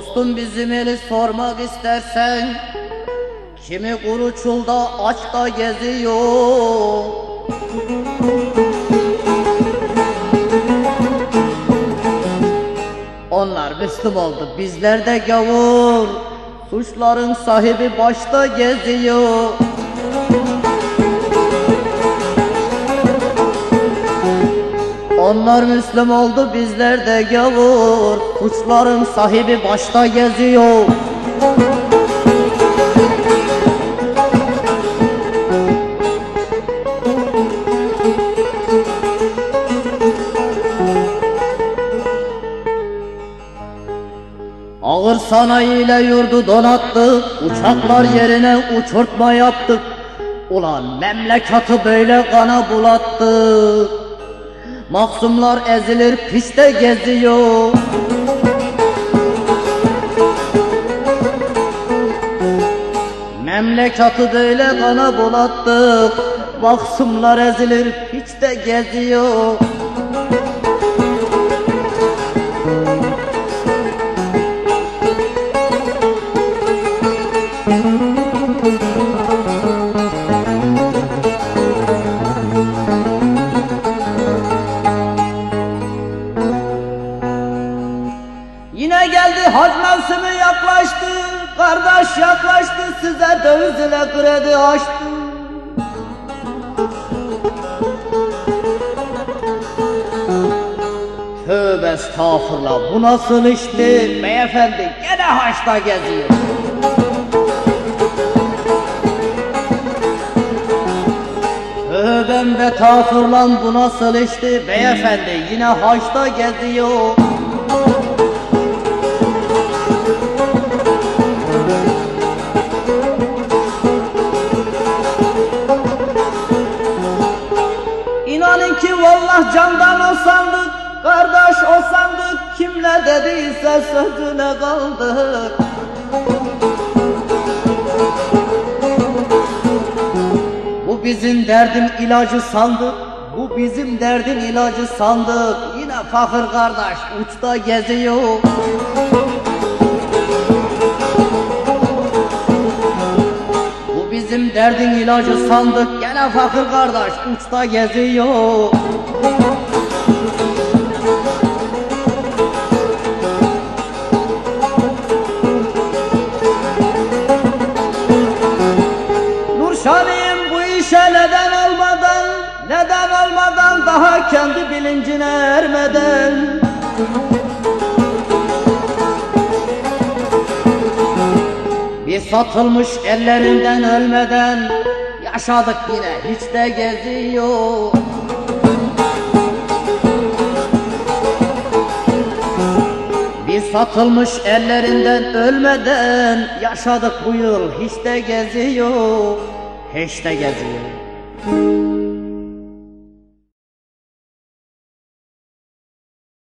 Dostum bizim eli sormak istersen Kimi kuru çulda açta geziyor Müslüm oldu. Bizler de gavur. Suçların sahibi başta geziyor. Onlar Müslüm oldu bizler de gavur. Suçların sahibi başta geziyor Ağır sanayiyle yurdu donattık Uçaklar yerine uçurtma yaptık Ulan memlekatı böyle kana bulattık Mahzumlar ezilir piste geziyor. Memlekatı böyle kana bulattık Mahzumlar ezilir piste geziyor Yine geldi hac mevsimi yaklaştı. Kardeş yaklaştı size döviz ile kredi açtı. Tövbe estağfurullah bu nasıl işti beyefendi gene haçta geziyor. Tövbem ve tafırlan bu nasıl işti beyefendi yine haçta geziyor ki vallah candan o sandık Kardeş o sandık kimle dediyse sözüne kaldık. Bu bizim derdin ilacı sandık Bu bizim derdin ilacı sandık. Yine fakir kardeş uçta geziyor derdin ilacı sandık Gene fakir kardeş uçta geziyor. Nurşaniyim bu işe neden olmadan Neden olmadan daha kendi bilincine ermeden Bir satılmış ellerinden ölmeden Yaşadık yine hiç de geziyor Bir satılmış ellerinden ölmeden Yaşadık bu yıl hiç de geziyor Hiç de geziyor